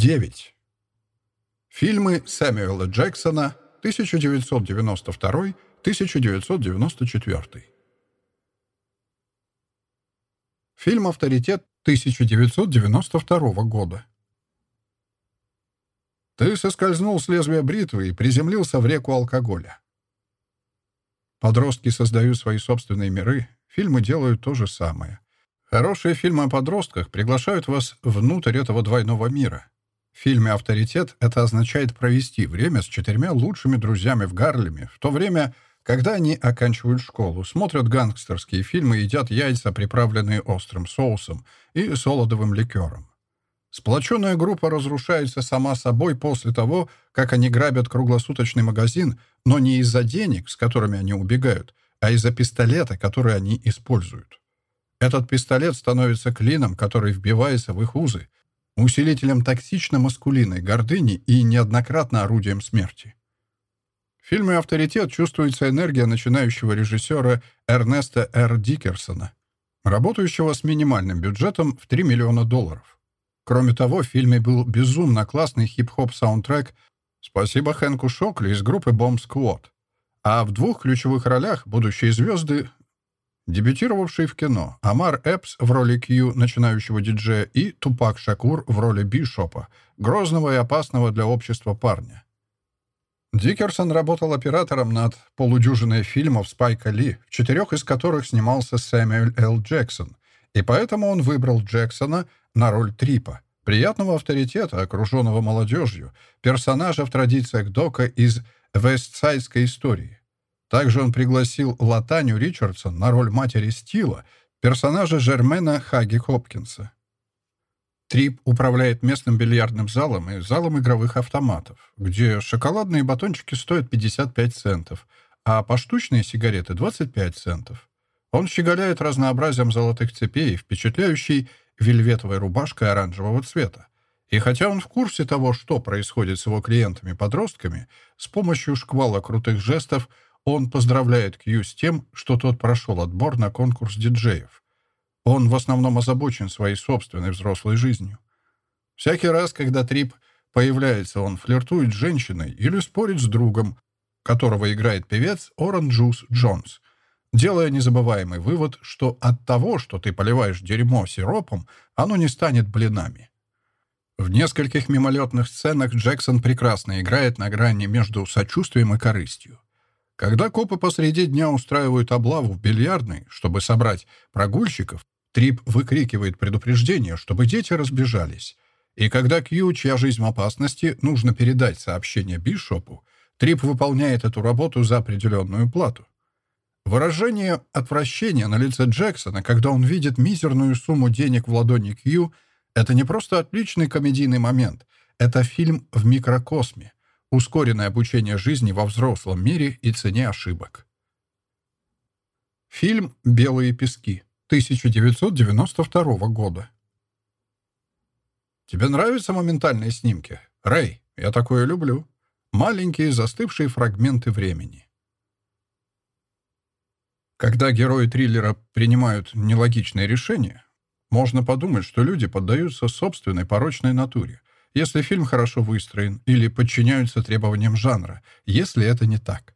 9. Фильмы Сэмюэла Джексона 1992-1994. Фильм «Авторитет» 1992 года. Ты соскользнул с лезвия бритвы и приземлился в реку алкоголя. Подростки создают свои собственные миры, фильмы делают то же самое. Хорошие фильмы о подростках приглашают вас внутрь этого двойного мира. В фильме «Авторитет» это означает провести время с четырьмя лучшими друзьями в Гарлеме, в то время, когда они оканчивают школу, смотрят гангстерские фильмы едят яйца, приправленные острым соусом и солодовым ликером. Сплоченная группа разрушается сама собой после того, как они грабят круглосуточный магазин, но не из-за денег, с которыми они убегают, а из-за пистолета, который они используют. Этот пистолет становится клином, который вбивается в их узы, усилителем токсично-маскулинной гордыни и неоднократно орудием смерти. В фильме «Авторитет» чувствуется энергия начинающего режиссера Эрнеста Р. Дикерсона, работающего с минимальным бюджетом в 3 миллиона долларов. Кроме того, в фильме был безумно классный хип-хоп саундтрек «Спасибо Хэнку Шокли» из группы Bomb Squad. А в двух ключевых ролях будущие звезды, дебютировавшие в кино, Амар Эпс в роли Кью, начинающего диджея, и Тупак Шакур в роли Бишопа, грозного и опасного для общества парня. Дикерсон работал оператором над полудюжиной фильмов Спайка Ли, в четырех из которых снимался Сэмюэль Л. Джексон, и поэтому он выбрал Джексона на роль Трипа, приятного авторитета, окруженного молодежью, персонажа в традициях Дока из вестсайдской истории. Также он пригласил Латаню Ричардсон на роль матери Стила, персонажа Жермена Хаги Хопкинса. Трип управляет местным бильярдным залом и залом игровых автоматов, где шоколадные батончики стоят 55 центов, а поштучные сигареты — 25 центов. Он щеголяет разнообразием золотых цепей, впечатляющей вельветовой рубашкой оранжевого цвета. И хотя он в курсе того, что происходит с его клиентами-подростками, с помощью шквала крутых жестов он поздравляет Кью с тем, что тот прошел отбор на конкурс диджеев. Он в основном озабочен своей собственной взрослой жизнью. Всякий раз, когда Трип появляется, он флиртует с женщиной или спорит с другом, которого играет певец Оран Джус Джонс — делая незабываемый вывод, что от того, что ты поливаешь дерьмо сиропом, оно не станет блинами. В нескольких мимолетных сценах Джексон прекрасно играет на грани между сочувствием и корыстью. Когда копы посреди дня устраивают облаву в бильярдной, чтобы собрать прогульщиков, Трип выкрикивает предупреждение, чтобы дети разбежались. И когда Кью, чья жизнь в опасности, нужно передать сообщение Бишопу, Трип выполняет эту работу за определенную плату. Выражение отвращения на лице Джексона, когда он видит мизерную сумму денег в ладони Кью, это не просто отличный комедийный момент, это фильм в микрокосме, ускоренное обучение жизни во взрослом мире и цене ошибок. Фильм «Белые пески» 1992 года. Тебе нравятся моментальные снимки? Рэй, я такое люблю. Маленькие застывшие фрагменты времени. Когда герои триллера принимают нелогичные решения, можно подумать, что люди поддаются собственной порочной натуре, если фильм хорошо выстроен, или подчиняются требованиям жанра, если это не так.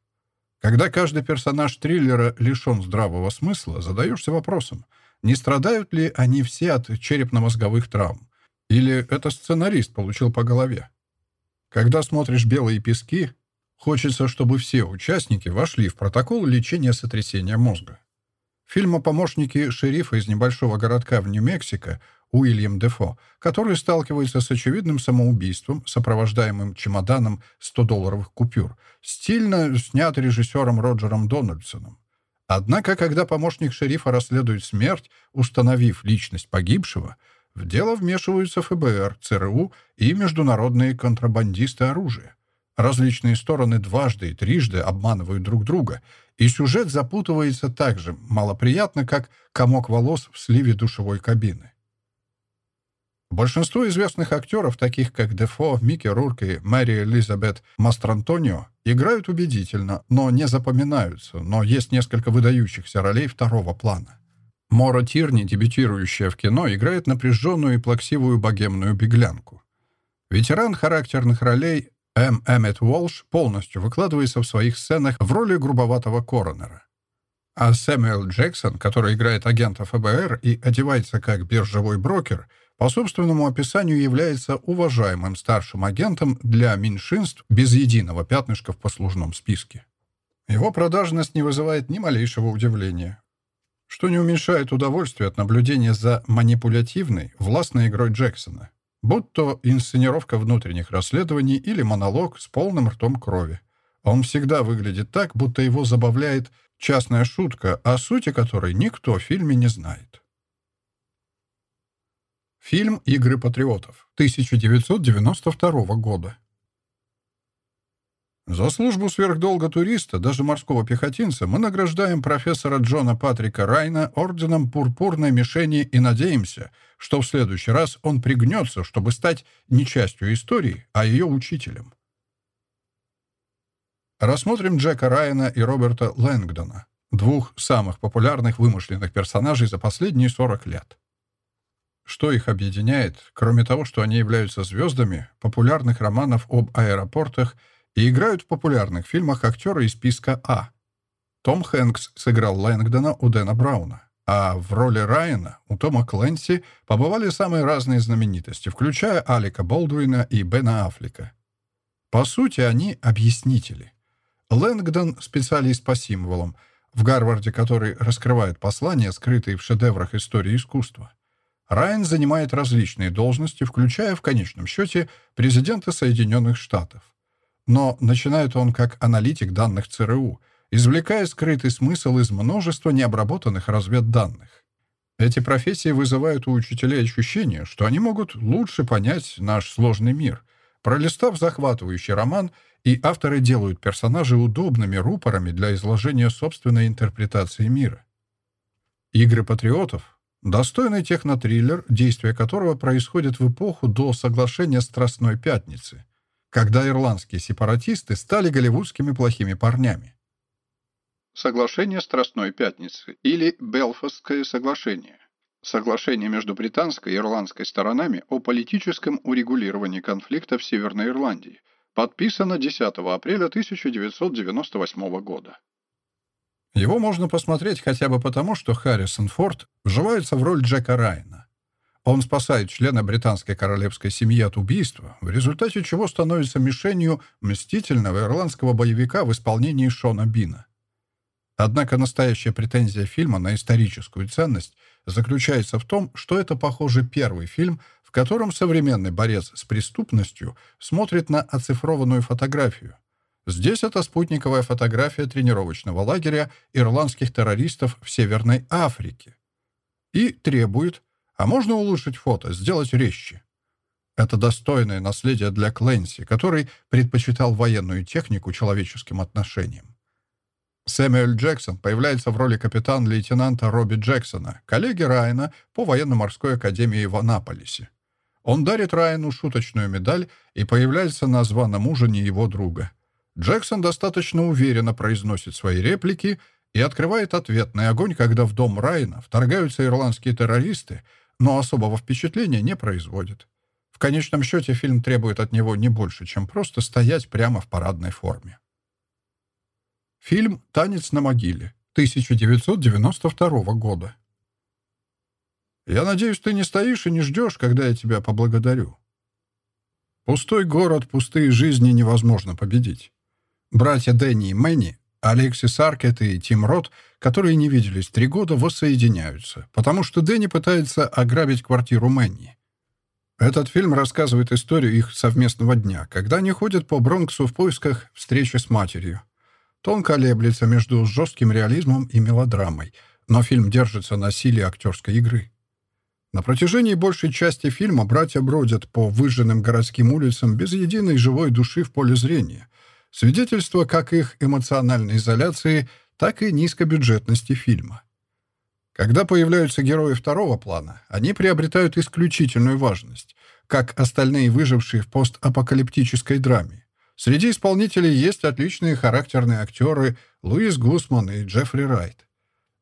Когда каждый персонаж триллера лишен здравого смысла, задаешься вопросом, не страдают ли они все от черепно-мозговых травм, или это сценарист получил по голове. Когда смотришь «Белые пески», Хочется, чтобы все участники вошли в протокол лечения сотрясения мозга. Фильм о помощнике шерифа из небольшого городка в Нью-Мексико Уильям Дефо, который сталкивается с очевидным самоубийством, сопровождаемым чемоданом 100-долларовых купюр, стильно снят режиссером Роджером Дональдсоном. Однако, когда помощник шерифа расследует смерть, установив личность погибшего, в дело вмешиваются ФБР, ЦРУ и международные контрабандисты оружия. Различные стороны дважды и трижды обманывают друг друга, и сюжет запутывается так же малоприятно, как комок волос в сливе душевой кабины. Большинство известных актеров, таких как Дефо, Микки Рурк и Мэри Элизабет Мастрантонио, играют убедительно, но не запоминаются, но есть несколько выдающихся ролей второго плана. Мора Тирни, дебютирующая в кино, играет напряженную и плаксивую богемную беглянку. ветеран характерных ролей М. Эммет Уолш полностью выкладывается в своих сценах в роли грубоватого коронера. А Сэмюэл Джексон, который играет агента ФБР и одевается как биржевой брокер, по собственному описанию является уважаемым старшим агентом для меньшинств без единого пятнышка в послужном списке. Его продажность не вызывает ни малейшего удивления, что не уменьшает удовольствие от наблюдения за манипулятивной, властной игрой Джексона, будь то инсценировка внутренних расследований или монолог с полным ртом крови. Он всегда выглядит так, будто его забавляет частная шутка, о сути которой никто в фильме не знает. Фильм «Игры патриотов» 1992 года. За службу сверхдолга туриста, даже морского пехотинца, мы награждаем профессора Джона Патрика Райна орденом пурпурной мишени и надеемся, что в следующий раз он пригнется, чтобы стать не частью истории, а ее учителем. Рассмотрим Джека Райана и Роберта Лэнгдона, двух самых популярных вымышленных персонажей за последние 40 лет. Что их объединяет, кроме того, что они являются звездами популярных романов об аэропортах и играют в популярных фильмах актеры из списка А. Том Хэнкс сыграл Лэнгдона у Дэна Брауна, а в роли Райана у Тома Кленси побывали самые разные знаменитости, включая Алика Болдуина и Бена Аффлека. По сути, они объяснители. Лэнгдон — специалист по символам, в Гарварде который раскрывает послания, скрытые в шедеврах истории искусства. Райан занимает различные должности, включая в конечном счете президента Соединенных Штатов. Но начинает он как аналитик данных ЦРУ, извлекая скрытый смысл из множества необработанных разведданных. Эти профессии вызывают у учителей ощущение, что они могут лучше понять наш сложный мир. Пролистав захватывающий роман, и авторы делают персонажей удобными рупорами для изложения собственной интерпретации мира. «Игры патриотов» — достойный технотриллер, действие которого происходит в эпоху до соглашения Страстной Пятницы — когда ирландские сепаратисты стали голливудскими плохими парнями. Соглашение Страстной Пятницы или Белфастское соглашение. Соглашение между британской и ирландской сторонами о политическом урегулировании конфликта в Северной Ирландии. Подписано 10 апреля 1998 года. Его можно посмотреть хотя бы потому, что Харрисон Форд вживается в роль Джека Райана. Он спасает члена британской королевской семьи от убийства, в результате чего становится мишенью мстительного ирландского боевика в исполнении Шона Бина. Однако настоящая претензия фильма на историческую ценность заключается в том, что это, похоже, первый фильм, в котором современный борец с преступностью смотрит на оцифрованную фотографию. Здесь это спутниковая фотография тренировочного лагеря ирландских террористов в Северной Африке. И требует, а можно улучшить фото, сделать резче. Это достойное наследие для Кленси, который предпочитал военную технику человеческим отношениям. Сэмюэль Джексон появляется в роли капитан-лейтенанта Робби Джексона, коллеги Райана по военно-морской академии в Анаполисе. Он дарит Райану шуточную медаль и появляется на званом ужине его друга. Джексон достаточно уверенно произносит свои реплики и открывает ответный огонь, когда в дом Райана вторгаются ирландские террористы, но особого впечатления не производит. В конечном счете фильм требует от него не больше, чем просто стоять прямо в парадной форме. Фильм «Танец на могиле» 1992 года. «Я надеюсь, ты не стоишь и не ждешь, когда я тебя поблагодарю». Пустой город, пустые жизни невозможно победить. Братья Дэнни и Мэнни Алексис Аркет и Тим Рот, которые не виделись три года, воссоединяются, потому что Дэнни пытается ограбить квартиру Мэнни. Этот фильм рассказывает историю их совместного дня, когда они ходят по Бронксу в поисках встречи с матерью. Тон колеблется между жестким реализмом и мелодрамой, но фильм держится на силе актерской игры. На протяжении большей части фильма братья бродят по выжженным городским улицам без единой живой души в поле зрения, Свидетельство как их эмоциональной изоляции, так и низкобюджетности фильма. Когда появляются герои второго плана, они приобретают исключительную важность, как остальные выжившие в постапокалиптической драме. Среди исполнителей есть отличные характерные актеры Луис Гусман и Джеффри Райт.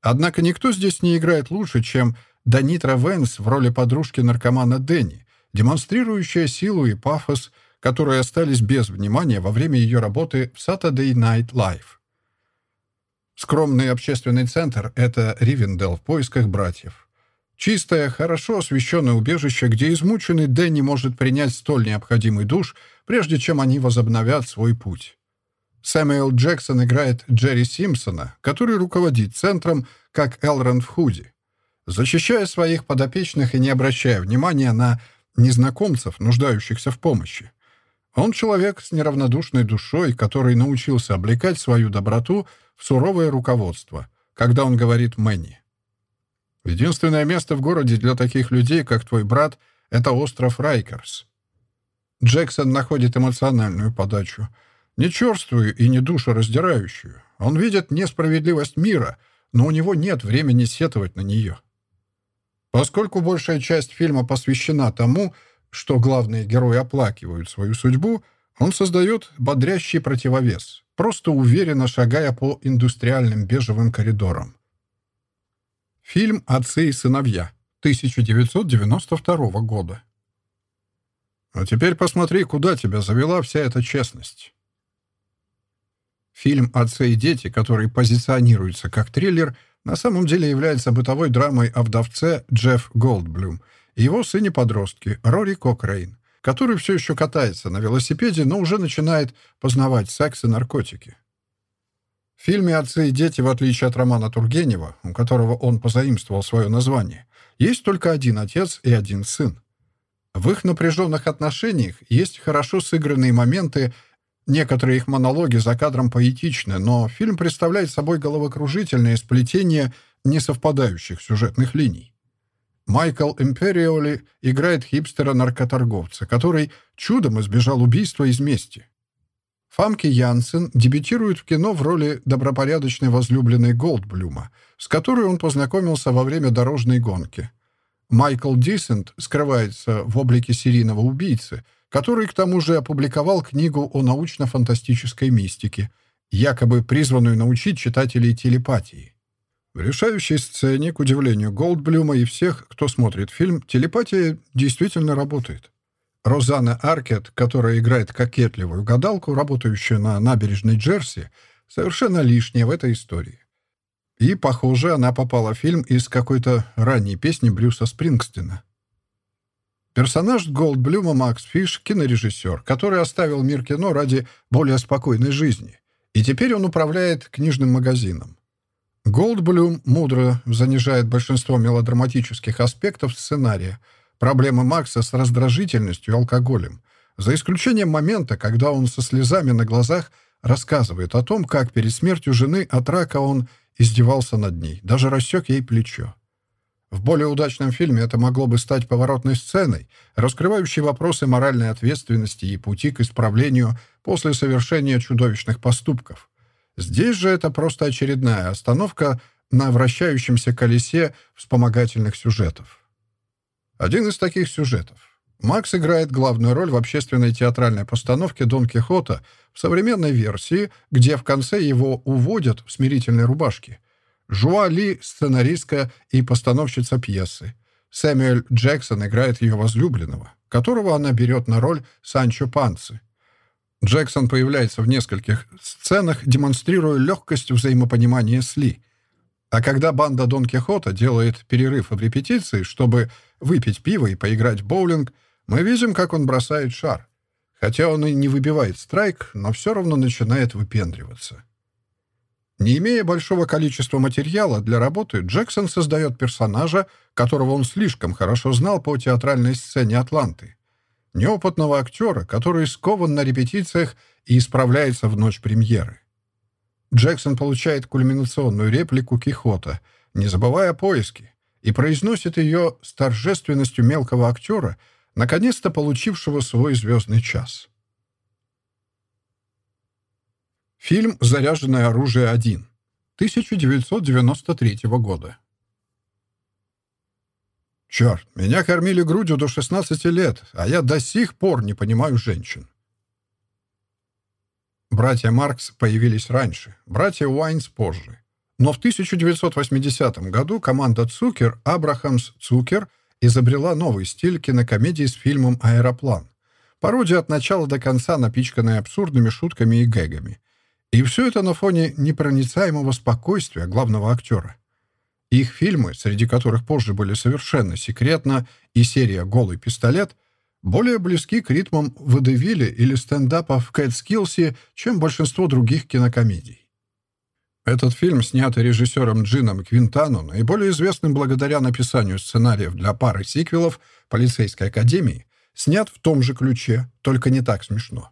Однако никто здесь не играет лучше, чем Данитра Венс в роли подружки наркомана Дэнни, демонстрирующая силу и пафос, которые остались без внимания во время ее работы в Saturday Night Live. Скромный общественный центр — это Ривендел в поисках братьев. Чистое, хорошо освещенное убежище, где измученный Дэнни может принять столь необходимый душ, прежде чем они возобновят свой путь. Сэмюэл Джексон играет Джерри Симпсона, который руководит центром, как Элронд в Худи. Защищая своих подопечных и не обращая внимания на незнакомцев, нуждающихся в помощи. Он человек с неравнодушной душой, который научился облекать свою доброту в суровое руководство, когда он говорит Мэнни. Единственное место в городе для таких людей, как твой брат, это остров Райкерс. Джексон находит эмоциональную подачу — не черствую и не душераздирающую. Он видит несправедливость мира, но у него нет времени сетовать на нее. Поскольку большая часть фильма посвящена тому, что главные герои оплакивают свою судьбу, он создает бодрящий противовес, просто уверенно шагая по индустриальным бежевым коридорам. Фильм «Отцы и сыновья» 1992 года. А теперь посмотри, куда тебя завела вся эта честность. Фильм «Отцы и дети», который позиционируется как триллер, на самом деле является бытовой драмой о вдовце Джефф Голдблюм его сыне-подростке Рори Кокрейн, который все еще катается на велосипеде, но уже начинает познавать секс и наркотики. В фильме «Отцы и дети», в отличие от романа Тургенева, у которого он позаимствовал свое название, есть только один отец и один сын. В их напряженных отношениях есть хорошо сыгранные моменты, Некоторые их монологи за кадром поэтичны, но фильм представляет собой головокружительное сплетение несовпадающих сюжетных линий. Майкл Империоли играет хипстера-наркоторговца, который чудом избежал убийства из мести. Фамки Янсен дебютирует в кино в роли добропорядочной возлюбленной Голдблюма, с которой он познакомился во время дорожной гонки. Майкл Дисент скрывается в облике серийного убийцы – который, к тому же, опубликовал книгу о научно-фантастической мистике, якобы призванную научить читателей телепатии. В решающей сцене, к удивлению Голдблюма и всех, кто смотрит фильм, телепатия действительно работает. Розанна Аркет, которая играет кокетливую гадалку, работающую на набережной Джерси, совершенно лишняя в этой истории. И, похоже, она попала в фильм из какой-то ранней песни Брюса Спрингстина. Персонаж Голдблюма Макс Фиш — кинорежиссер, который оставил мир кино ради более спокойной жизни. И теперь он управляет книжным магазином. Голдблюм мудро занижает большинство мелодраматических аспектов сценария, проблемы Макса с раздражительностью и алкоголем, за исключением момента, когда он со слезами на глазах рассказывает о том, как перед смертью жены от рака он издевался над ней, даже рассек ей плечо. В более удачном фильме это могло бы стать поворотной сценой, раскрывающей вопросы моральной ответственности и пути к исправлению после совершения чудовищных поступков. Здесь же это просто очередная остановка на вращающемся колесе вспомогательных сюжетов. Один из таких сюжетов. Макс играет главную роль в общественной театральной постановке «Дон Кихота» в современной версии, где в конце его уводят в смирительной рубашке – Жуа Ли — сценаристка и постановщица пьесы. Сэмюэль Джексон играет ее возлюбленного, которого она берет на роль Санчо Панцы. Джексон появляется в нескольких сценах, демонстрируя легкость взаимопонимания с Ли. А когда банда Дон Кихота делает перерыв в репетиции, чтобы выпить пиво и поиграть в боулинг, мы видим, как он бросает шар. Хотя он и не выбивает страйк, но все равно начинает выпендриваться. Не имея большого количества материала для работы, Джексон создает персонажа, которого он слишком хорошо знал по театральной сцене «Атланты». Неопытного актера, который скован на репетициях и исправляется в ночь премьеры. Джексон получает кульминационную реплику Кихота, не забывая о поиске, и произносит ее с торжественностью мелкого актера, наконец-то получившего свой звездный час. Фильм «Заряженное оружие 1» 1993 года. Черт, меня кормили грудью до 16 лет, а я до сих пор не понимаю женщин. Братья Маркс появились раньше, братья Уайнс позже. Но в 1980 году команда Цукер, Абрахамс Цукер изобрела новый стиль кинокомедии с фильмом «Аэроплан». Пародия от начала до конца, напичканная абсурдными шутками и гэгами. И все это на фоне непроницаемого спокойствия главного актера. Их фильмы, среди которых позже были совершенно секретно, и серия «Голый пистолет», более близки к ритмам водевиля или стендапа в Кэтскиллсе, чем большинство других кинокомедий. Этот фильм, снятый режиссером Джином Квинтану, наиболее известным благодаря написанию сценариев для пары сиквелов «Полицейской академии», снят в том же ключе, только не так смешно.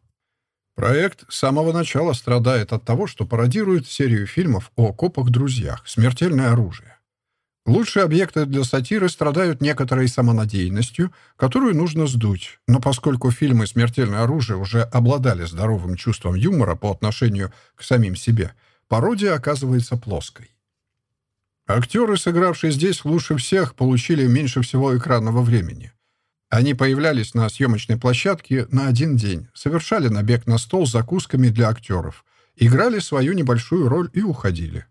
Проект с самого начала страдает от того, что пародирует серию фильмов о копах-друзьях «Смертельное оружие». Лучшие объекты для сатиры страдают некоторой самонадеянностью, которую нужно сдуть, но поскольку фильмы «Смертельное оружие» уже обладали здоровым чувством юмора по отношению к самим себе, пародия оказывается плоской. Актеры, сыгравшие здесь лучше всех, получили меньше всего экранного времени. Они появлялись на съемочной площадке на один день, совершали набег на стол с закусками для актеров, играли свою небольшую роль и уходили.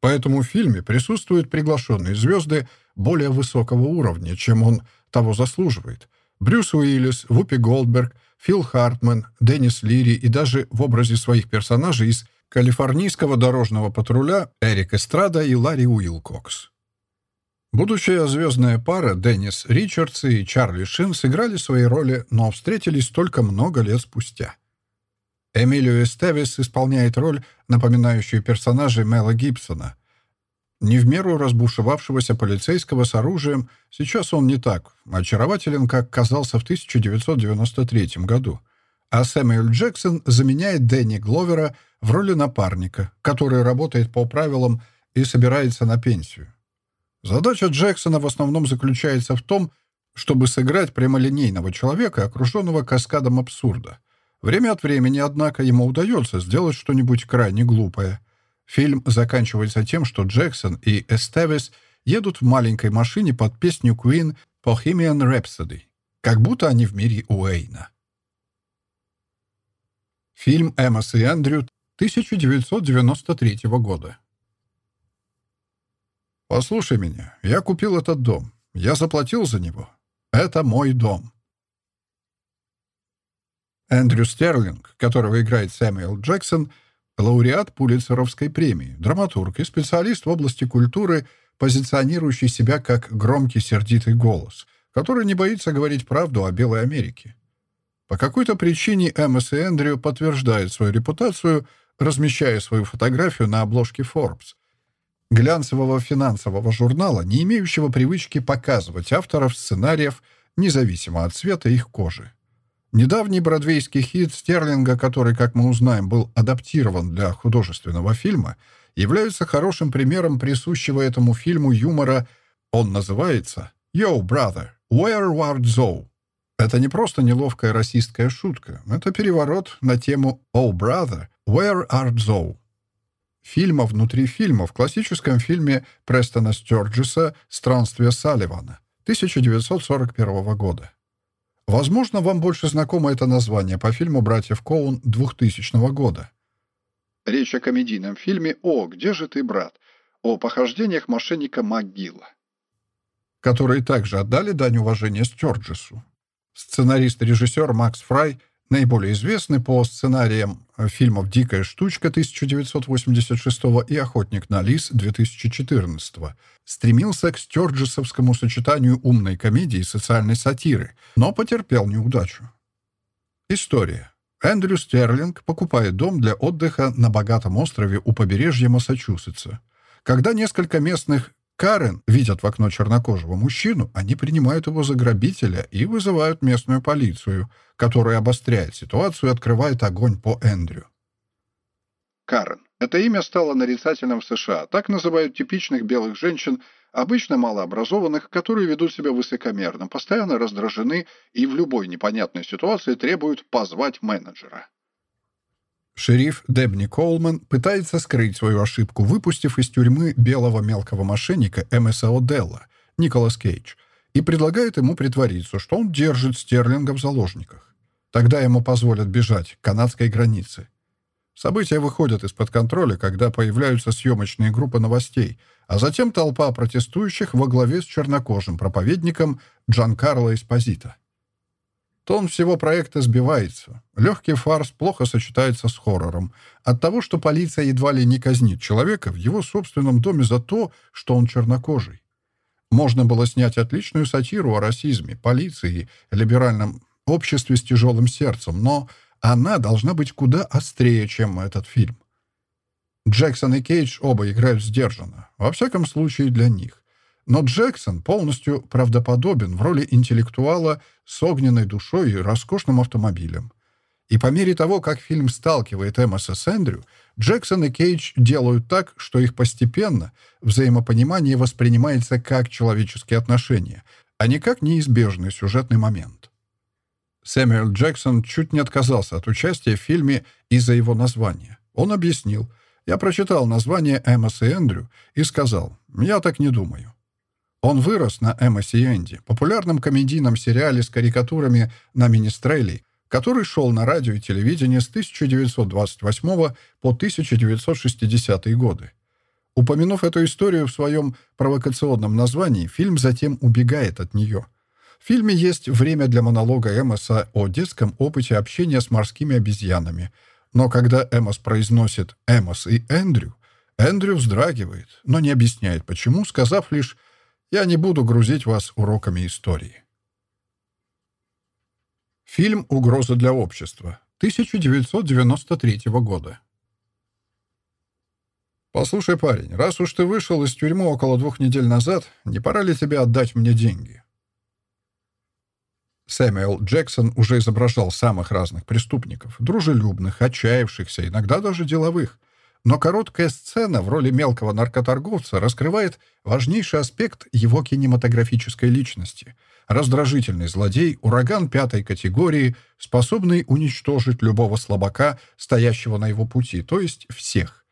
Поэтому в фильме присутствуют приглашенные звезды более высокого уровня, чем он того заслуживает. Брюс Уиллис, Вупи Голдберг, Фил Хартман, Деннис Лири и даже в образе своих персонажей из «Калифорнийского дорожного патруля» Эрик Эстрада и Ларри Уилкокс. Будущая звездная пара Деннис Ричардс и Чарли Шин сыграли свои роли, но встретились только много лет спустя. Эмилио Эстевис исполняет роль, напоминающую персонажей Мела Гибсона. Не в меру разбушевавшегося полицейского с оружием, сейчас он не так очарователен, как казался в 1993 году. А Сэмюэл Джексон заменяет Дэнни Гловера в роли напарника, который работает по правилам и собирается на пенсию. Задача Джексона в основном заключается в том, чтобы сыграть прямолинейного человека, окруженного каскадом абсурда — Время от времени, однако, ему удается сделать что-нибудь крайне глупое. Фильм заканчивается тем, что Джексон и Эстевис едут в маленькой машине под песню Queen «Bohemian Rhapsody», как будто они в мире Уэйна. Фильм «Эммос и Эндрю» 1993 года. «Послушай меня, я купил этот дом. Я заплатил за него. Это мой дом. Эндрю Стерлинг, которого играет Сэмюэл Джексон, лауреат Пулитцеровской премии, драматург и специалист в области культуры, позиционирующий себя как громкий сердитый голос, который не боится говорить правду о Белой Америке. По какой-то причине Эммос и Эндрю подтверждают свою репутацию, размещая свою фотографию на обложке Forbes, глянцевого финансового журнала, не имеющего привычки показывать авторов сценариев, независимо от цвета их кожи. Недавний бродвейский хит Стерлинга, который, как мы узнаем, был адаптирован для художественного фильма, является хорошим примером присущего этому фильму юмора. Он называется «Yo, brother, where art thou?» Это не просто неловкая расистская шутка. Это переворот на тему «Oh, brother, where art thou?» Фильма внутри фильма в классическом фильме Престона Стёрджеса «Странствие Салливана» 1941 года. Возможно, вам больше знакомо это название по фильму «Братьев Коун» 2000 года. Речь о комедийном фильме «О, где же ты, брат?» о похождениях мошенника МакГилла, который также отдали дань уважения Стюарджесу. Сценарист-режиссер Макс Фрай наиболее известный по сценариям фильмов «Дикая штучка» 1986 и «Охотник на лис» 2014, стремился к стюарджесовскому сочетанию умной комедии и социальной сатиры, но потерпел неудачу. История. Эндрю Стерлинг покупает дом для отдыха на богатом острове у побережья Массачусетса. Когда несколько местных Карен видят в окно чернокожего мужчину, они принимают его за грабителя и вызывают местную полицию, которая обостряет ситуацию и открывает огонь по Эндрю. Карен. Это имя стало нарицательным в США. Так называют типичных белых женщин, обычно малообразованных, которые ведут себя высокомерно, постоянно раздражены и в любой непонятной ситуации требуют позвать менеджера. Шериф Дебни Колман пытается скрыть свою ошибку, выпустив из тюрьмы белого мелкого мошенника Эмеса О'Делла, Николас Кейдж, и предлагает ему притвориться, что он держит Стерлинга в заложниках. Тогда ему позволят бежать к канадской границе. События выходят из-под контроля, когда появляются съемочные группы новостей, а затем толпа протестующих во главе с чернокожим проповедником Джанкарло Эспозито. Тон всего проекта сбивается. Легкий фарс плохо сочетается с хоррором. От того, что полиция едва ли не казнит человека в его собственном доме за то, что он чернокожий. Можно было снять отличную сатиру о расизме, полиции, либеральном обществе с тяжелым сердцем, но она должна быть куда острее, чем этот фильм. Джексон и Кейдж оба играют сдержанно, во всяком случае для них. Но Джексон полностью правдоподобен в роли интеллектуала с огненной душой и роскошным автомобилем. И по мере того, как фильм сталкивает Эмоса с Эндрю, Джексон и Кейдж делают так, что их постепенно взаимопонимание воспринимается как человеческие отношения, а не как неизбежный сюжетный момент. Сэмюэл Джексон чуть не отказался от участия в фильме из-за его названия. Он объяснил, «Я прочитал название Эмос и Эндрю и сказал, я так не думаю». Он вырос на Эмосе и Энди, популярном комедийном сериале с карикатурами на Министрелей, который шел на радио и телевидении с 1928 по 1960 годы. Упомянув эту историю в своем провокационном названии, фильм затем убегает от нее – в фильме есть время для монолога Эмоса о детском опыте общения с морскими обезьянами. Но когда Эмос произносит «Эмос» и «Эндрю», Эндрю вздрагивает, но не объясняет почему, сказав лишь «Я не буду грузить вас уроками истории». Фильм «Угроза для общества» 1993 года. «Послушай, парень, раз уж ты вышел из тюрьмы около двух недель назад, не пора ли тебе отдать мне деньги? Сэмюэл Джексон уже изображал самых разных преступников, дружелюбных, отчаявшихся, иногда даже деловых. Но короткая сцена в роли мелкого наркоторговца раскрывает важнейший аспект его кинематографической личности. Раздражительный злодей, ураган пятой категории, способный уничтожить любого слабака, стоящего на его пути, то есть всех.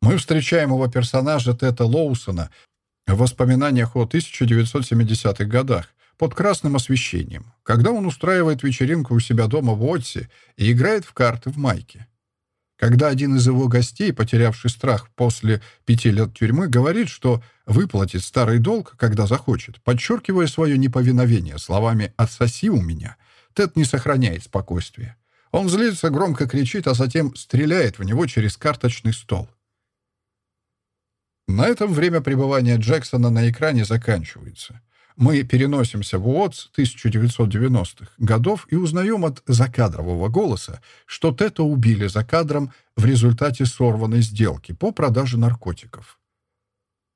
Мы встречаем его персонажа Тета Лоусона в воспоминаниях о 1970-х годах, под красным освещением, когда он устраивает вечеринку у себя дома в Отсе и играет в карты в майке. Когда один из его гостей, потерявший страх после пяти лет тюрьмы, говорит, что выплатит старый долг, когда захочет, подчеркивая свое неповиновение словами «отсоси у меня», Тед не сохраняет спокойствия. Он злится, громко кричит, а затем стреляет в него через карточный стол. На этом время пребывания Джексона на экране заканчивается. Мы переносимся в УОЦ 1990-х годов и узнаем от закадрового голоса, что Тета убили за кадром в результате сорванной сделки по продаже наркотиков.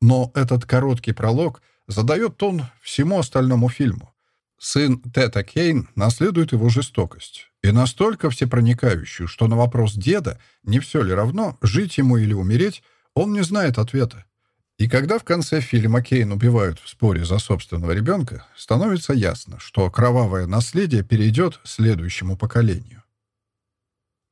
Но этот короткий пролог задает тон всему остальному фильму. Сын Тета Кейн наследует его жестокость. И настолько всепроникающую, что на вопрос деда, не все ли равно, жить ему или умереть, он не знает ответа. И когда в конце фильма Кейн убивают в споре за собственного ребенка, становится ясно, что кровавое наследие перейдет следующему поколению.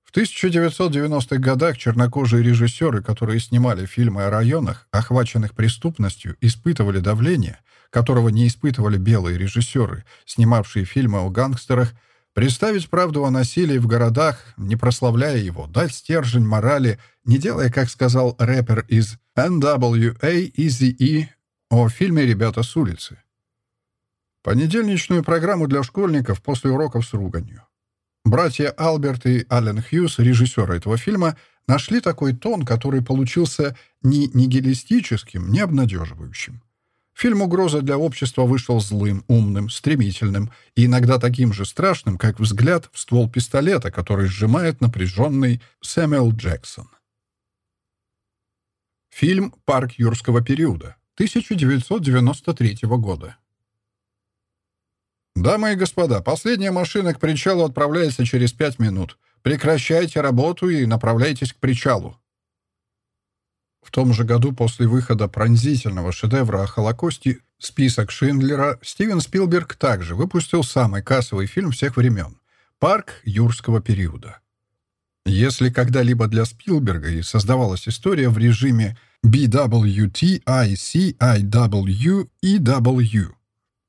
В 1990-х годах чернокожие режиссеры, которые снимали фильмы о районах, охваченных преступностью, испытывали давление, которого не испытывали белые режиссеры, снимавшие фильмы о гангстерах, Представить правду о насилии в городах, не прославляя его, дать стержень морали, не делая, как сказал рэпер из NWA Easy E о фильме «Ребята с улицы». Понедельничную программу для школьников после уроков с руганью. Братья Альберт и Аллен Хьюз, режиссеры этого фильма, нашли такой тон, который получился не нигилистическим, не обнадеживающим. Фильм «Угроза для общества» вышел злым, умным, стремительным и иногда таким же страшным, как взгляд в ствол пистолета, который сжимает напряженный Сэмюэл Джексон. Фильм «Парк юрского периода» 1993 года. «Дамы и господа, последняя машина к причалу отправляется через пять минут. Прекращайте работу и направляйтесь к причалу. В том же году после выхода пронзительного шедевра о Холокосте «Список Шиндлера» Стивен Спилберг также выпустил самый кассовый фильм всех времен «Парк юрского периода». Если когда-либо для Спилберга и создавалась история в режиме BWT, ICIW, EW,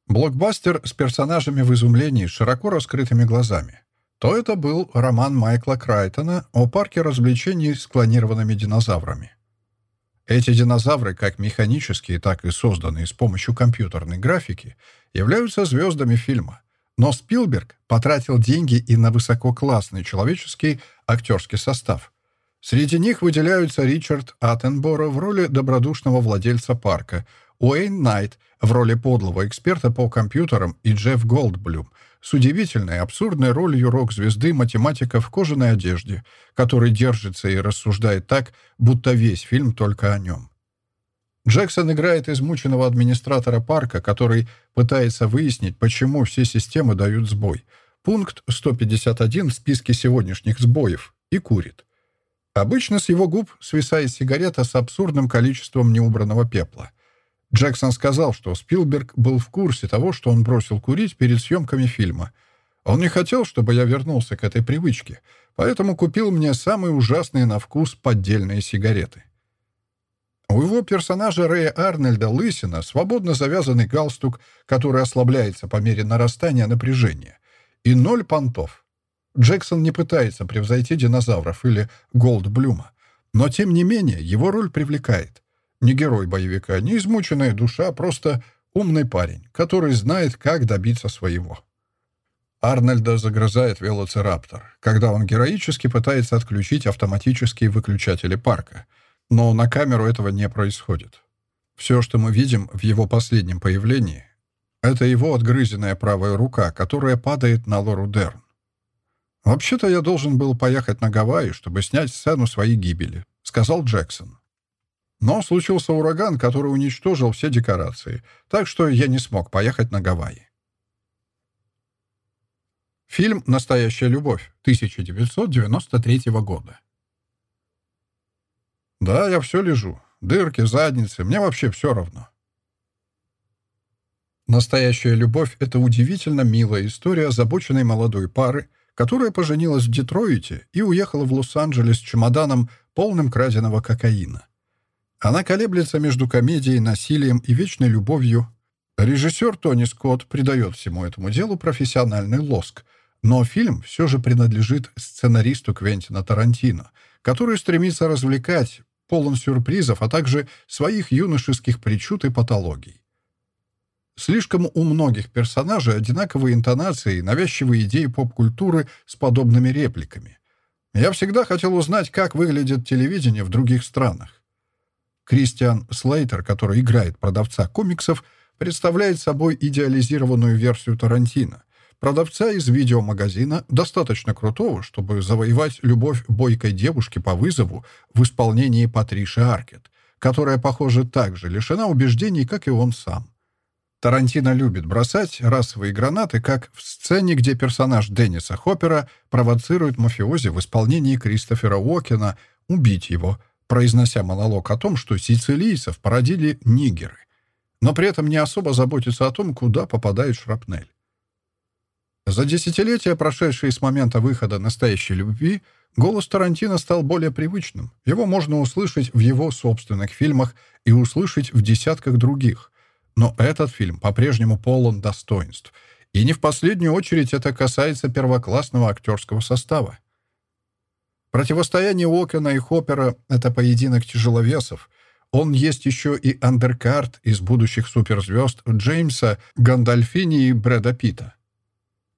блокбастер с персонажами в изумлении, широко раскрытыми глазами, то это был роман Майкла Крайтона о парке развлечений с клонированными динозаврами. Эти динозавры, как механические, так и созданные с помощью компьютерной графики, являются звездами фильма. Но Спилберг потратил деньги и на высококлассный человеческий актерский состав. Среди них выделяются Ричард Аттенборо в роли добродушного владельца парка, Уэйн Найт в роли подлого эксперта по компьютерам и Джефф Голдблюм с удивительной, абсурдной ролью рок-звезды математика в кожаной одежде, который держится и рассуждает так, будто весь фильм только о нем. Джексон играет измученного администратора парка, который пытается выяснить, почему все системы дают сбой. Пункт 151 в списке сегодняшних сбоев. И курит. Обычно с его губ свисает сигарета с абсурдным количеством неубранного пепла. Джексон сказал, что Спилберг был в курсе того, что он бросил курить перед съемками фильма. Он не хотел, чтобы я вернулся к этой привычке, поэтому купил мне самые ужасные на вкус поддельные сигареты. У его персонажа Рэя Арнольда Лысина свободно завязанный галстук, который ослабляется по мере нарастания напряжения, и ноль понтов. Джексон не пытается превзойти динозавров или Голдблюма, но тем не менее его роль привлекает. Не герой боевика, не измученная душа, просто умный парень, который знает, как добиться своего. Арнольда загрызает велоцираптор, когда он героически пытается отключить автоматические выключатели парка. Но на камеру этого не происходит. Все, что мы видим в его последнем появлении, это его отгрызенная правая рука, которая падает на Лору Дерн. «Вообще-то я должен был поехать на Гавайи, чтобы снять сцену своей гибели», — сказал Джексон. Но случился ураган, который уничтожил все декорации, так что я не смог поехать на Гавайи. Фильм «Настоящая любовь» 1993 года. Да, я все лежу. Дырки, задницы, мне вообще все равно. «Настоящая любовь» — это удивительно милая история озабоченной молодой пары, которая поженилась в Детройте и уехала в Лос-Анджелес с чемоданом, полным краденого кокаина. Она колеблется между комедией, насилием и вечной любовью. Режиссер Тони Скотт придает всему этому делу профессиональный лоск, но фильм все же принадлежит сценаристу Квентина Тарантино, который стремится развлекать, полон сюрпризов, а также своих юношеских причуд и патологий. Слишком у многих персонажей одинаковые интонации и навязчивые идеи поп-культуры с подобными репликами. Я всегда хотел узнать, как выглядит телевидение в других странах. Кристиан Слейтер, который играет продавца комиксов, представляет собой идеализированную версию Тарантино. Продавца из видеомагазина, достаточно крутого, чтобы завоевать любовь бойкой девушки по вызову в исполнении Патриши Аркет, которая, похоже, так же лишена убеждений, как и он сам. Тарантино любит бросать расовые гранаты, как в сцене, где персонаж Денниса Хоппера провоцирует мафиози в исполнении Кристофера Уокена убить его – произнося монолог о том, что сицилийцев породили нигеры, но при этом не особо заботится о том, куда попадает шрапнель. За десятилетия, прошедшие с момента выхода «Настоящей любви», голос Тарантино стал более привычным. Его можно услышать в его собственных фильмах и услышать в десятках других. Но этот фильм по-прежнему полон достоинств. И не в последнюю очередь это касается первоклассного актерского состава. Противостояние Уокена и Хоппера — это поединок тяжеловесов. Он есть еще и андеркарт из будущих суперзвезд Джеймса, Гандальфини и Брэда Питта.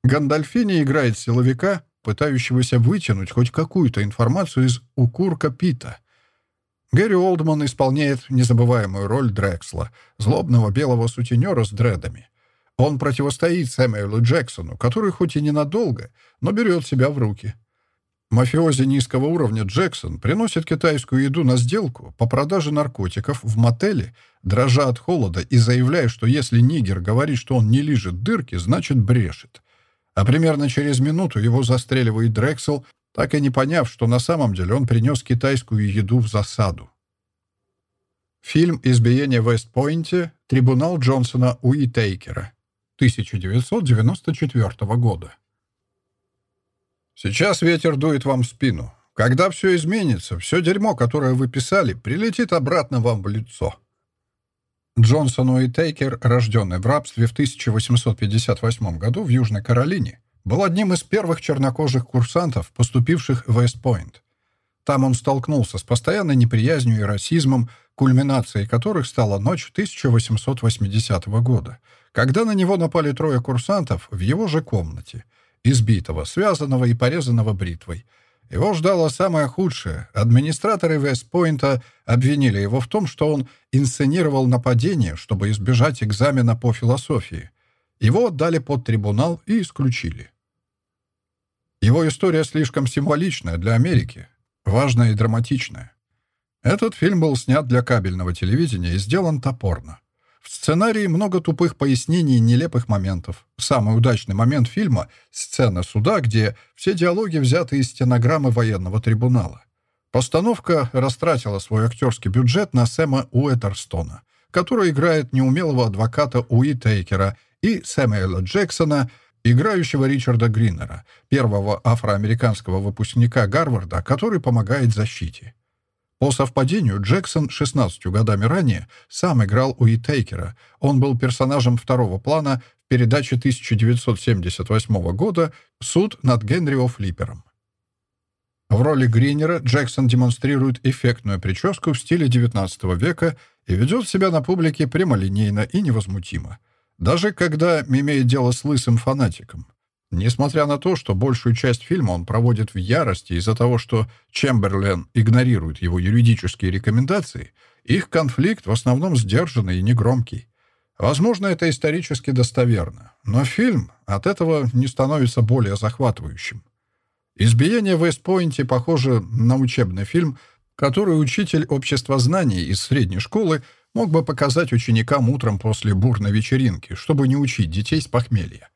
Гандальфини играет силовика, пытающегося вытянуть хоть какую-то информацию из укурка Питта. Гэри Олдман исполняет незабываемую роль Дрексла, злобного белого сутенера с дредами. Он противостоит Сэмюэлу Джексону, который хоть и ненадолго, но берет себя в руки — Мафиози низкого уровня Джексон приносит китайскую еду на сделку по продаже наркотиков в мотеле, дрожа от холода и заявляя, что если нигер говорит, что он не лижет дырки, значит брешет. А примерно через минуту его застреливает Дрексел, так и не поняв, что на самом деле он принес китайскую еду в засаду. Фильм «Избиение в Вестпойнте. Трибунал Джонсона Уитейкера» 1994 года. Сейчас ветер дует вам в спину. Когда все изменится, все дерьмо, которое вы писали, прилетит обратно вам в лицо. Джонсон Уитейкер, рожденный в рабстве в 1858 году в Южной Каролине, был одним из первых чернокожих курсантов, поступивших в Вестпойнт. Там он столкнулся с постоянной неприязнью и расизмом, кульминацией которых стала ночь 1880 года, когда на него напали трое курсантов в его же комнате, избитого, связанного и порезанного бритвой. Его ждало самое худшее. Администраторы Вестпойнта обвинили его в том, что он инсценировал нападение, чтобы избежать экзамена по философии. Его отдали под трибунал и исключили. Его история слишком символичная для Америки, важная и драматичная. Этот фильм был снят для кабельного телевидения и сделан топорно. В сценарии много тупых пояснений и нелепых моментов. Самый удачный момент фильма — сцена суда, где все диалоги взяты из стенограммы военного трибунала. Постановка растратила свой актерский бюджет на Сэма Уэтерстона, который играет неумелого адвоката Уи Тейкера, и Сэмюэла Джексона — играющего Ричарда Гриннера, первого афроамериканского выпускника Гарварда, который помогает защите. По совпадению, Джексон 16 годами ранее сам играл Уи Тейкера. Он был персонажем второго плана в передаче 1978 года «Суд над Генри О'Флиппером». В роли Гринера Джексон демонстрирует эффектную прическу в стиле XIX века и ведет себя на публике прямолинейно и невозмутимо. Даже когда имеет дело с лысым фанатиком. Несмотря на то, что большую часть фильма он проводит в ярости из-за того, что Чемберлен игнорирует его юридические рекомендации, их конфликт в основном сдержанный и негромкий. Возможно, это исторически достоверно, но фильм от этого не становится более захватывающим. «Избиение в Вестпойнте» похоже на учебный фильм, который учитель общества знаний из средней школы мог бы показать ученикам утром после бурной вечеринки, чтобы не учить детей с похмелья.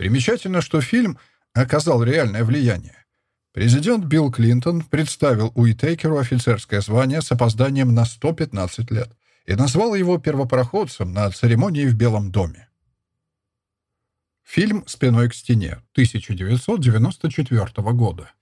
Примечательно, что фильм оказал реальное влияние. Президент Билл Клинтон представил Уитейкеру офицерское звание с опозданием на 115 лет и назвал его первопроходцем на церемонии в Белом доме. Фильм «Спиной к стене» 1994 года.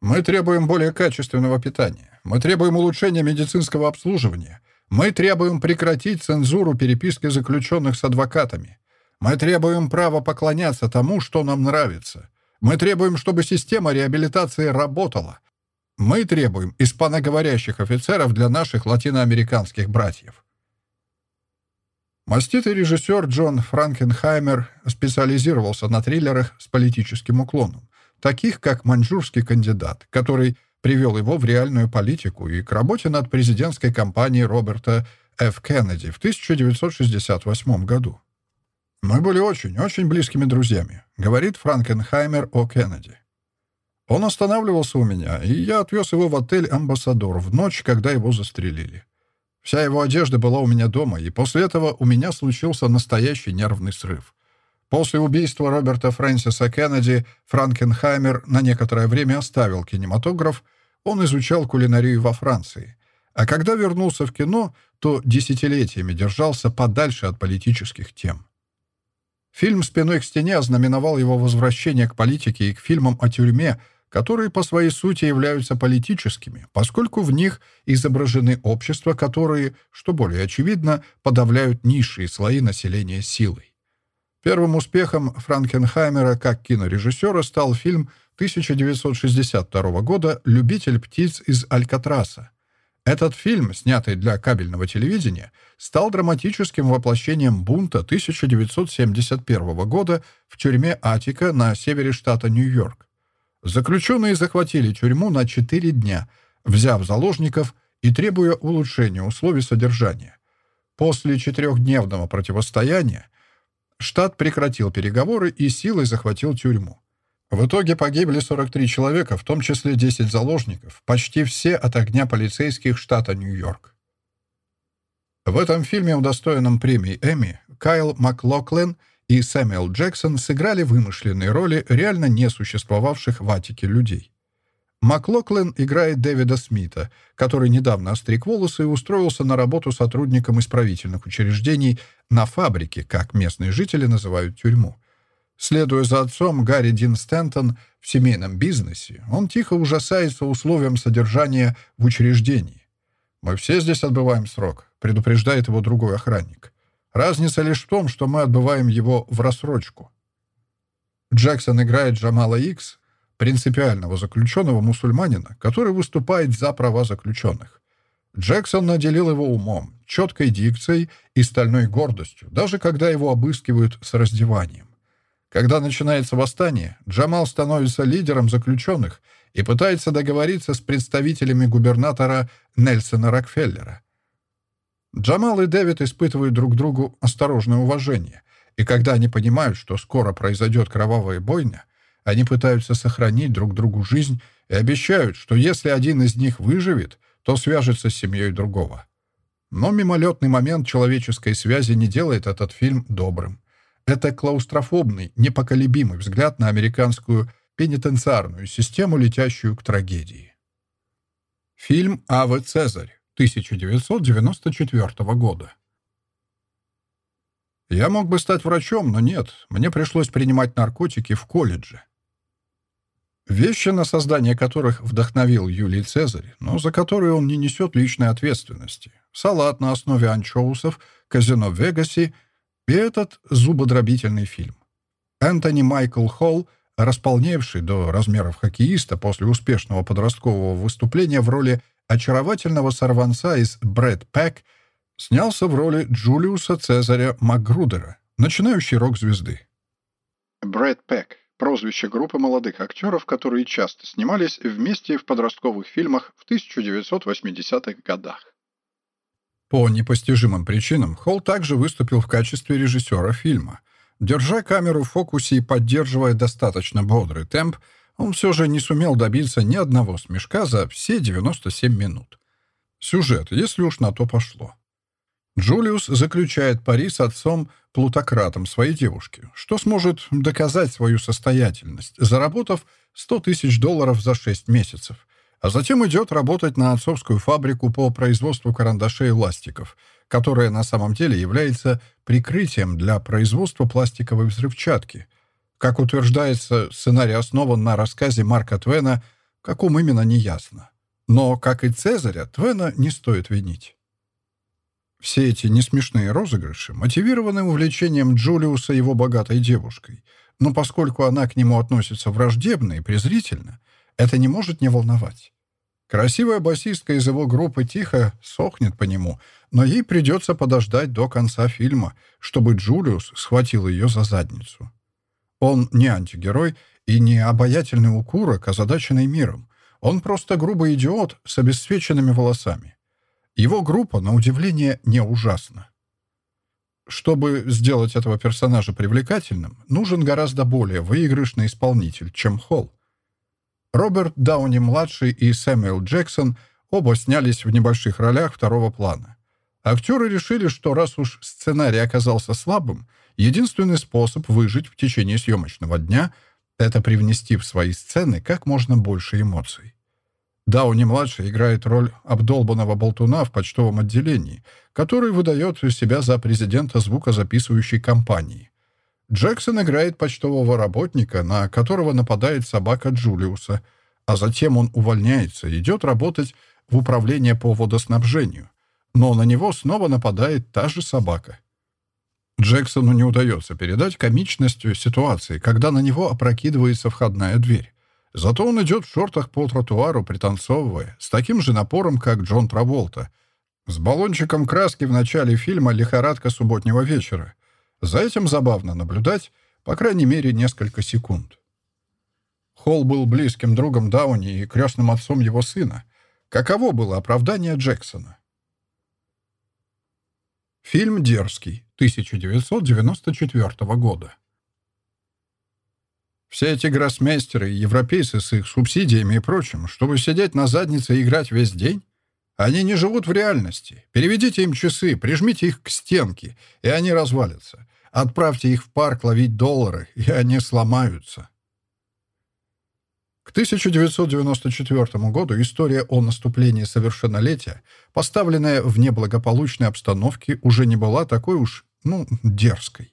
Мы требуем более качественного питания. Мы требуем улучшения медицинского обслуживания. Мы требуем прекратить цензуру переписки заключенных с адвокатами. Мы требуем права поклоняться тому, что нам нравится. Мы требуем, чтобы система реабилитации работала. Мы требуем испаноговорящих офицеров для наших латиноамериканских братьев. Маститый режиссер Джон Франкенхаймер специализировался на триллерах с политическим уклоном таких как «Маньчжурский кандидат», который привел его в реальную политику и к работе над президентской кампанией Роберта Ф. Кеннеди в 1968 году. «Мы были очень-очень близкими друзьями», — говорит Франкенхаймер о Кеннеди. Он останавливался у меня, и я отвез его в отель «Амбассадор» в ночь, когда его застрелили. Вся его одежда была у меня дома, и после этого у меня случился настоящий нервный срыв. После убийства Роберта Фрэнсиса Кеннеди Франкенхаймер на некоторое время оставил кинематограф, он изучал кулинарию во Франции. А когда вернулся в кино, то десятилетиями держался подальше от политических тем. Фильм «Спиной к стене» ознаменовал его возвращение к политике и к фильмам о тюрьме, которые по своей сути являются политическими, поскольку в них изображены общества, которые, что более очевидно, подавляют низшие слои населения силой. Первым успехом Франкенхаймера как кинорежиссера стал фильм 1962 года «Любитель птиц из Алькатраса». Этот фильм, снятый для кабельного телевидения, стал драматическим воплощением бунта 1971 года в тюрьме Атика на севере штата Нью-Йорк. Заключенные захватили тюрьму на 4 дня, взяв заложников и требуя улучшения условий содержания. После четырехдневного противостояния Штат прекратил переговоры и силой захватил тюрьму. В итоге погибли 43 человека, в том числе 10 заложников, почти все от огня полицейских штата Нью-Йорк. В этом фильме, удостоенном премии Эмми, Кайл Маклоклен и Сэмюэл Джексон сыграли вымышленные роли реально не существовавших в Атике людей. Маклоклен играет Дэвида Смита, который недавно остриг волосы и устроился на работу сотрудником исправительных учреждений на фабрике, как местные жители называют тюрьму. Следуя за отцом Гарри Дин Стентон в семейном бизнесе, он тихо ужасается условиям содержания в учреждении. «Мы все здесь отбываем срок», — предупреждает его другой охранник. «Разница лишь в том, что мы отбываем его в рассрочку». Джексон играет Джамала Икс, принципиального заключенного мусульманина, который выступает за права заключенных. Джексон наделил его умом, четкой дикцией и стальной гордостью, даже когда его обыскивают с раздеванием. Когда начинается восстание, Джамал становится лидером заключенных и пытается договориться с представителями губернатора Нельсона Рокфеллера. Джамал и Дэвид испытывают друг другу осторожное уважение, и когда они понимают, что скоро произойдет кровавая бойня, они пытаются сохранить друг другу жизнь и обещают, что если один из них выживет, то свяжется с семьей другого. Но мимолетный момент человеческой связи не делает этот фильм добрым. Это клаустрофобный, непоколебимый взгляд на американскую пенитенциарную систему, летящую к трагедии. Фильм «Аве Цезарь» 1994 года. Я мог бы стать врачом, но нет, мне пришлось принимать наркотики в колледже. Вещи, на создание которых вдохновил Юлий Цезарь, но за которые он не несет личной ответственности. Салат на основе анчоусов, казино в Вегасе и этот зубодробительный фильм. Энтони Майкл Холл, располневший до размеров хоккеиста после успешного подросткового выступления в роли очаровательного сорванца из Брэд Пэк, снялся в роли Джулиуса Цезаря Макгрудера, начинающей рок-звезды. Брэд Пэк прозвище группы молодых актеров, которые часто снимались вместе в подростковых фильмах в 1980-х годах. По непостижимым причинам Холл также выступил в качестве режиссера фильма. Держа камеру в фокусе и поддерживая достаточно бодрый темп, он все же не сумел добиться ни одного смешка за все 97 минут. Сюжет, если уж на то пошло. Джулиус заключает пари с отцом плутократом своей девушки, что сможет доказать свою состоятельность, заработав 100 тысяч долларов за 6 месяцев, а затем идет работать на отцовскую фабрику по производству карандашей и ластиков, которая на самом деле является прикрытием для производства пластиковой взрывчатки. Как утверждается, сценарий основан на рассказе Марка Твена, каком именно неясно. Но, как и Цезаря, Твена не стоит винить. Все эти несмешные розыгрыши мотивированы увлечением Джулиуса его богатой девушкой, но поскольку она к нему относится враждебно и презрительно, это не может не волновать. Красивая басистка из его группы тихо сохнет по нему, но ей придется подождать до конца фильма, чтобы Джулиус схватил ее за задницу. Он не антигерой и не обаятельный укурок, озадаченный миром. Он просто грубый идиот с обесцвеченными волосами. Его группа, на удивление, не ужасна. Чтобы сделать этого персонажа привлекательным, нужен гораздо более выигрышный исполнитель, чем Холл. Роберт Дауни-младший и Сэмюэл Джексон оба снялись в небольших ролях второго плана. Актеры решили, что раз уж сценарий оказался слабым, единственный способ выжить в течение съемочного дня — это привнести в свои сцены как можно больше эмоций. Дауни-младший играет роль обдолбанного болтуна в почтовом отделении, который выдает себя за президента звукозаписывающей компании. Джексон играет почтового работника, на которого нападает собака Джулиуса, а затем он увольняется и идет работать в управление по водоснабжению. Но на него снова нападает та же собака. Джексону не удается передать комичность ситуации, когда на него опрокидывается входная дверь. Зато он идет в шортах по тротуару, пританцовывая, с таким же напором, как Джон Траволта, с баллончиком краски в начале фильма «Лихорадка субботнего вечера». За этим забавно наблюдать, по крайней мере, несколько секунд. Холл был близким другом Дауни и крестным отцом его сына. Каково было оправдание Джексона? Фильм «Дерзкий» 1994 года. Все эти гроссмейстеры и европейцы с их субсидиями и прочим, чтобы сидеть на заднице и играть весь день? Они не живут в реальности. Переведите им часы, прижмите их к стенке, и они развалятся. Отправьте их в парк ловить доллары, и они сломаются. К 1994 году история о наступлении совершеннолетия, поставленная в неблагополучной обстановке, уже не была такой уж, ну, дерзкой.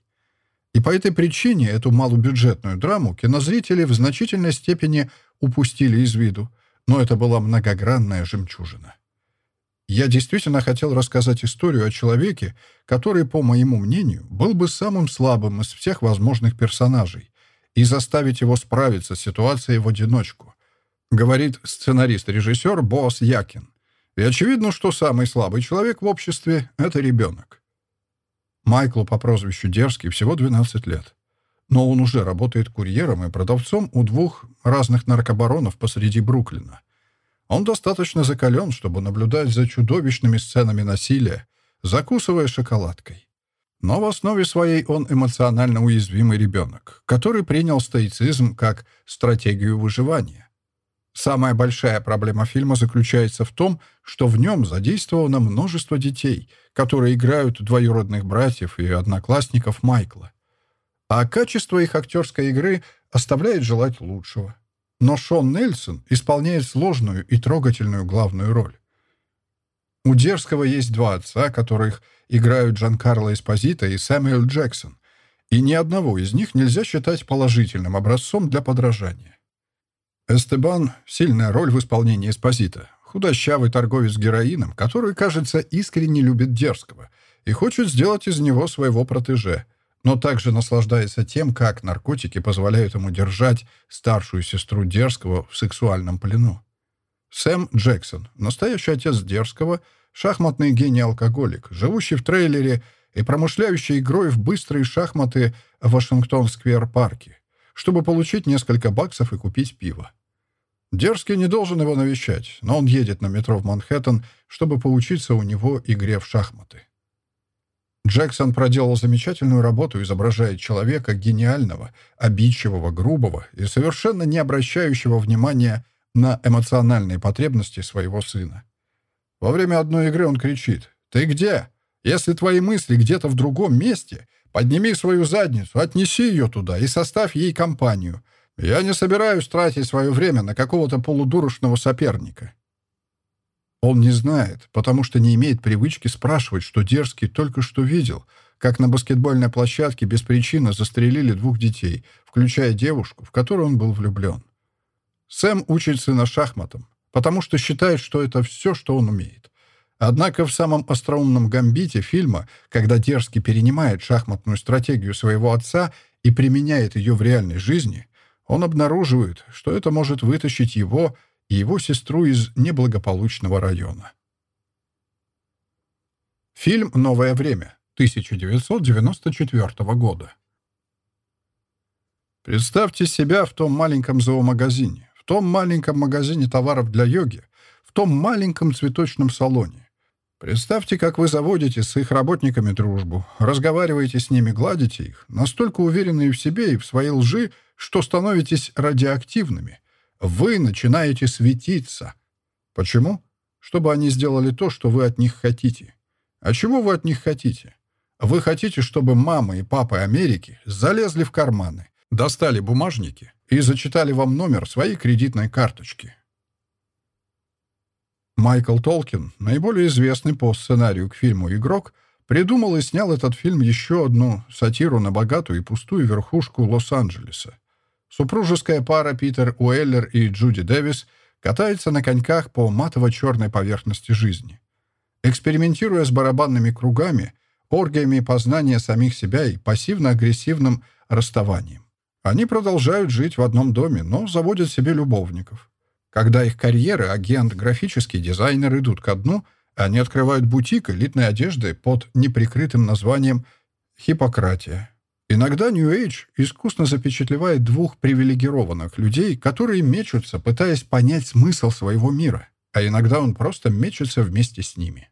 И по этой причине эту малобюджетную драму кинозрители в значительной степени упустили из виду, но это была многогранная жемчужина. Я действительно хотел рассказать историю о человеке, который, по моему мнению, был бы самым слабым из всех возможных персонажей, и заставить его справиться с ситуацией в одиночку, говорит сценарист-режиссер Босс Якин. И очевидно, что самый слабый человек в обществе — это ребенок. Майклу по прозвищу Дерзкий всего 12 лет. Но он уже работает курьером и продавцом у двух разных наркобаронов посреди Бруклина. Он достаточно закален, чтобы наблюдать за чудовищными сценами насилия, закусывая шоколадкой. Но в основе своей он эмоционально уязвимый ребенок, который принял стоицизм как стратегию выживания. Самая большая проблема фильма заключается в том, что в нем задействовано множество детей, которые играют двоюродных братьев и одноклассников Майкла. А качество их актерской игры оставляет желать лучшего. Но Шон Нельсон исполняет сложную и трогательную главную роль. У Дерзкого есть два отца, которых играют Джан Карло Эспозито и Сэмюэл Джексон, и ни одного из них нельзя считать положительным образцом для подражания. Эстебан — сильная роль в исполнении Эспозита. Худощавый торговец героином, который, кажется, искренне любит Дерзкого и хочет сделать из него своего протеже, но также наслаждается тем, как наркотики позволяют ему держать старшую сестру Дерзкого в сексуальном плену. Сэм Джексон, настоящий отец Дерзкого, шахматный гений-алкоголик, живущий в трейлере и промышляющий игрой в быстрые шахматы в Вашингтон-сквер-парке чтобы получить несколько баксов и купить пиво. Дерзкий не должен его навещать, но он едет на метро в Манхэттен, чтобы поучиться у него игре в шахматы. Джексон проделал замечательную работу, изображая человека гениального, обидчивого, грубого и совершенно не обращающего внимания на эмоциональные потребности своего сына. Во время одной игры он кричит «Ты где? Если твои мысли где-то в другом месте, Подними свою задницу, отнеси ее туда и составь ей компанию. Я не собираюсь тратить свое время на какого-то полудурочного соперника». Он не знает, потому что не имеет привычки спрашивать, что Дерзкий только что видел, как на баскетбольной площадке без причины застрелили двух детей, включая девушку, в которую он был влюблен. Сэм учит сына шахматам, потому что считает, что это все, что он умеет. Однако в самом остроумном гамбите фильма, когда Дерзкий перенимает шахматную стратегию своего отца и применяет ее в реальной жизни, он обнаруживает, что это может вытащить его его сестру из неблагополучного района. Фильм «Новое время» 1994 года. Представьте себя в том маленьком зоомагазине, в том маленьком магазине товаров для йоги, в том маленьком цветочном салоне. Представьте, как вы заводите с их работниками дружбу, разговариваете с ними, гладите их, настолько уверенные в себе и в своей лжи, что становитесь радиоактивными. Вы начинаете светиться. Почему? Чтобы они сделали то, что вы от них хотите. А чего вы от них хотите? Вы хотите, чтобы мама и папа Америки залезли в карманы, достали бумажники и зачитали вам номер своей кредитной карточки. Майкл Толкин, наиболее известный по сценарию к фильму «Игрок», придумал и снял этот фильм еще одну сатиру на богатую и пустую верхушку Лос-Анджелеса. Супружеская пара Питер Уэллер и Джуди Дэвис катается на коньках по матово-черной поверхности жизни. Экспериментируя с барабанными кругами, оргиями познания самих себя и пассивно-агрессивным расставанием. Они продолжают жить в одном доме, но заводят себе любовников. Когда их карьеры, агент, графический дизайнер идут ко дну, они открывают бутик элитной одежды под неприкрытым названием «Хиппократия». Иногда New Age искусно запечатлевает двух привилегированных людей, которые мечутся, пытаясь понять смысл своего мира, а иногда он просто мечется вместе с ними.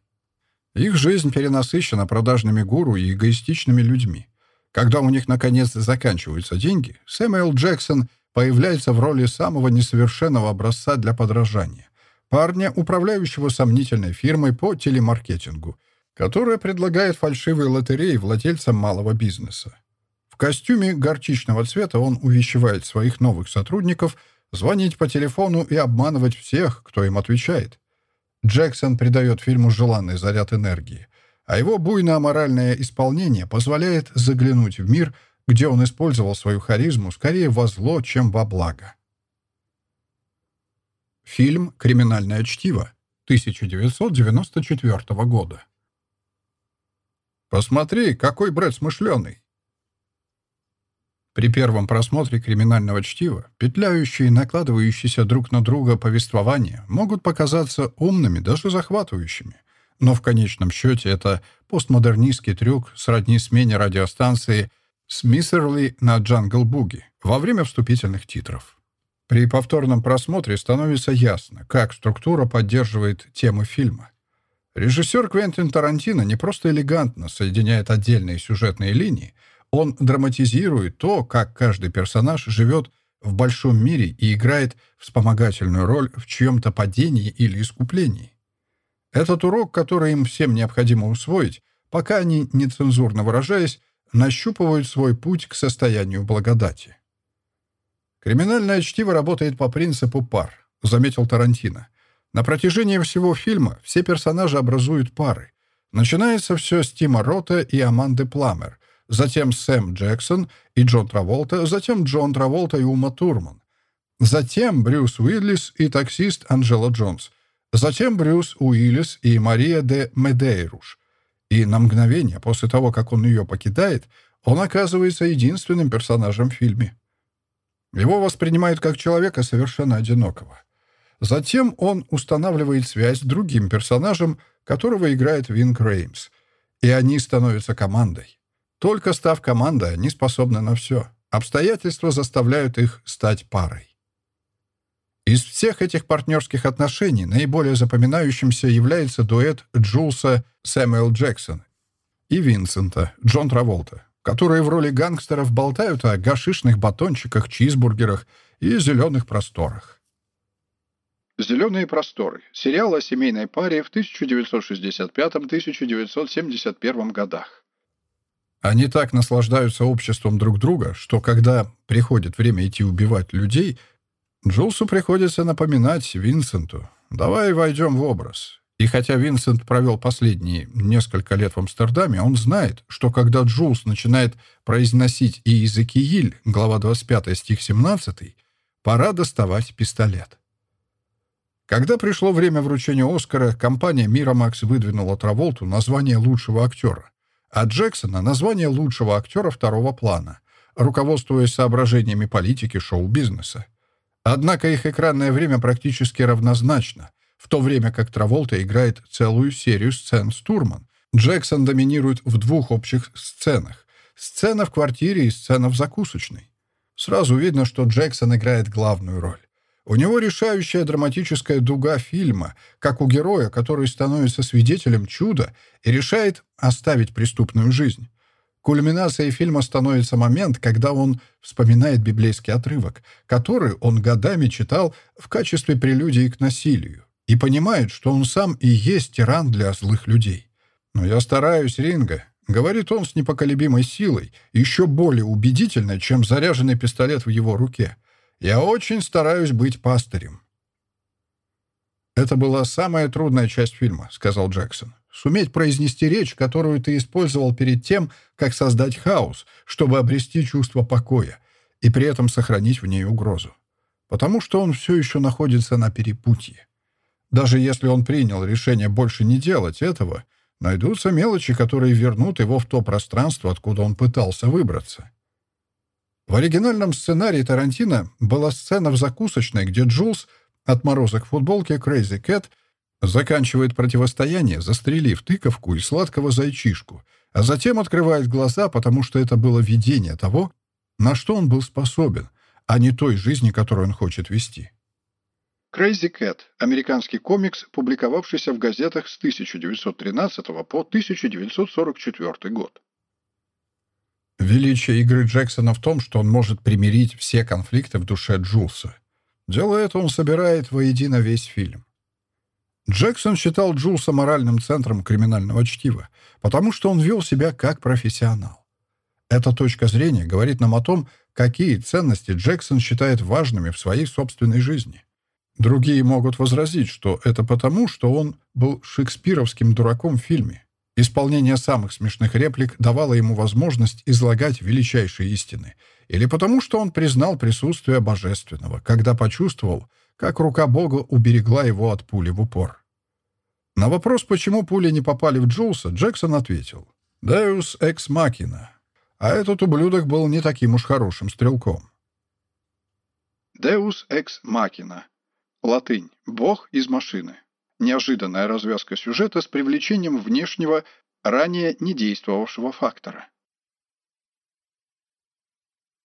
Их жизнь перенасыщена продажными гуру и эгоистичными людьми. Когда у них, наконец, заканчиваются деньги, Сэмюэл Джексон — появляется в роли самого несовершенного образца для подражания. Парня, управляющего сомнительной фирмой по телемаркетингу, которая предлагает фальшивые лотереи владельцам малого бизнеса. В костюме горчичного цвета он увещевает своих новых сотрудников звонить по телефону и обманывать всех, кто им отвечает. Джексон придает фильму желанный заряд энергии, а его буйно-аморальное исполнение позволяет заглянуть в мир – где он использовал свою харизму скорее во зло, чем во благо. Фильм «Криминальное чтиво» 1994 года. «Посмотри, какой Брэд смышленый!» При первом просмотре криминального чтива петляющие и накладывающиеся друг на друга повествования могут показаться умными, даже захватывающими. Но в конечном счете это постмодернистский трюк сродни смене радиостанции «Смиссерли» на «Джангл Буги» во время вступительных титров. При повторном просмотре становится ясно, как структура поддерживает темы фильма. Режиссер Квентин Тарантино не просто элегантно соединяет отдельные сюжетные линии, он драматизирует то, как каждый персонаж живет в большом мире и играет вспомогательную роль в чьем-то падении или искуплении. Этот урок, который им всем необходимо усвоить, пока они, нецензурно выражаясь, нащупывают свой путь к состоянию благодати. «Криминальное чтиво работает по принципу пар», — заметил Тарантино. «На протяжении всего фильма все персонажи образуют пары. Начинается все с Тима Рота и Аманды Пламер, затем Сэм Джексон и Джон Траволта, затем Джон Траволта и Ума Турман. Затем Брюс Уиллис и таксист Анджела Джонс. Затем Брюс Уиллис и Мария де Медейруш. И на мгновение после того, как он ее покидает, он оказывается единственным персонажем в фильме. Его воспринимают как человека совершенно одинокого. Затем он устанавливает связь с другим персонажем, которого играет Вин Реймс, и они становятся командой. Только став командой, они способны на все. Обстоятельства заставляют их стать парой. Из всех этих партнерских отношений наиболее запоминающимся является дуэт Джулса Сэмюэл Джексон и Винсента Джон Траволта, которые в роли гангстеров болтают о гашишных батончиках, чизбургерах и зеленых просторах. «Зеленые просторы» — сериал о семейной паре в 1965-1971 годах. Они так наслаждаются обществом друг друга, что когда приходит время идти убивать людей, Джулсу приходится напоминать Винсенту «давай войдем в образ». И хотя Винсент провел последние несколько лет в Амстердаме, он знает, что когда Джулс начинает произносить и языки Иль, глава 25 стих 17, пора доставать пистолет. Когда пришло время вручения Оскара, компания «Мирамакс» выдвинула Траволту название лучшего актера а Джексона — название лучшего актера второго плана, руководствуясь соображениями политики шоу-бизнеса. Однако их экранное время практически равнозначно, в то время как Траволта играет целую серию сцен с Турман. Джексон доминирует в двух общих сценах. Сцена в квартире и сцена в закусочной. Сразу видно, что Джексон играет главную роль. У него решающая драматическая дуга фильма, как у героя, который становится свидетелем чуда и решает оставить преступную жизнь. Кульминацией фильма становится момент, когда он вспоминает библейский отрывок, который он годами читал в качестве прелюдии к насилию, и понимает, что он сам и есть тиран для злых людей. «Но я стараюсь, Ринга», — говорит он с непоколебимой силой, еще более убедительной, чем заряженный пистолет в его руке — я очень стараюсь быть пастырем». «Это была самая трудная часть фильма», — сказал Джексон. «Суметь произнести речь, которую ты использовал перед тем, как создать хаос, чтобы обрести чувство покоя, и при этом сохранить в ней угрозу. Потому что он все еще находится на перепутье. Даже если он принял решение больше не делать этого, найдутся мелочи, которые вернут его в то пространство, откуда он пытался выбраться. В оригинальном сценарии Тарантино была сцена в закусочной, где Джулс, отморозок в футболке Crazy Cat, заканчивает противостояние, застрелив тыковку и сладкого зайчишку, а затем открывает глаза, потому что это было видение того, на что он был способен, а не той жизни, которую он хочет вести. Crazy Cat – американский комикс, публиковавшийся в газетах с 1913 по 1944 год. Величие игры Джексона в том, что он может примирить все конфликты в душе Джулса. Делая это, он собирает воедино весь фильм. Джексон считал Джулса моральным центром криминального чтива, потому что он вел себя как профессионал. Эта точка зрения говорит нам о том, какие ценности Джексон считает важными в своей собственной жизни. Другие могут возразить, что это потому, что он был шекспировским дураком в фильме, Исполнение самых смешных реплик давало ему возможность излагать величайшие истины, или потому что он признал присутствие Божественного, когда почувствовал, как рука Бога уберегла его от пули в упор. На вопрос, почему пули не попали в Джулса, Джексон ответил «Deus ex machina». А этот ублюдок был не таким уж хорошим стрелком. Deus ex machina. Латынь. Бог из машины. Неожиданная развязка сюжета с привлечением внешнего, ранее не действовавшего фактора.